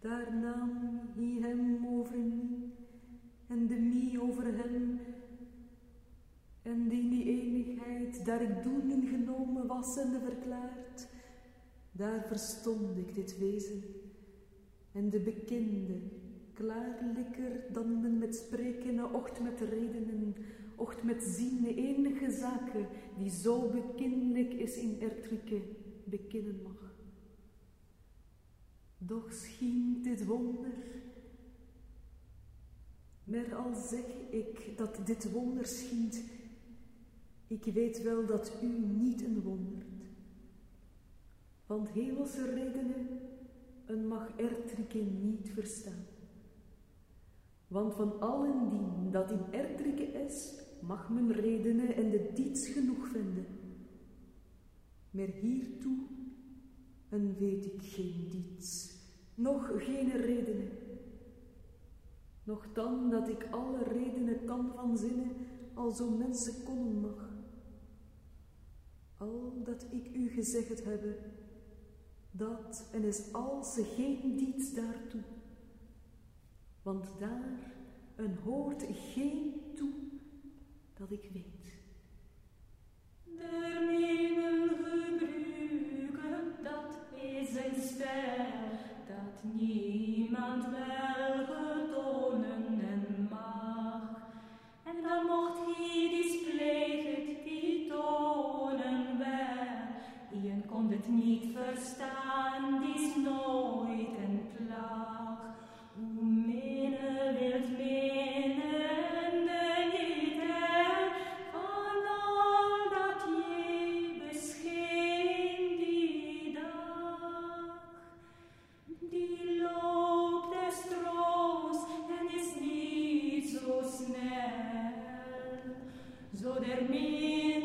Daar nam hij hem over mij en de mij over hem. En die die eenigheid, daar ik doen genomen was en verklaard, daar verstond ik dit wezen. En de bekende, klaarlijker dan men met spreken, ocht met redenen, ocht met zien enige zaken, die zo bekendelijk is in ertrike, bekennen mag. Doch schien dit wonder, maar al zeg ik dat dit wonder schiet, ik weet wel dat u niet een wondert. Want hemelse redenen een mag ertrike niet verstaan. Want van allen dien dat in ertrike is, mag men redenen en de diets genoeg vinden. Maar hiertoe en weet ik geen diets, nog geen redenen. Nog dan dat ik alle redenen kan van zinnen, al zo mensen konnen mag. Al dat ik u gezegd heb, dat en is al ze geen diets daartoe. Want daar een hoort geen toe dat ik weet. Niemand wel en mag. En dan mocht hij die pleegt, die tonen wel, Ien kon het niet verstaan, die en is niet zo snel, zo der meer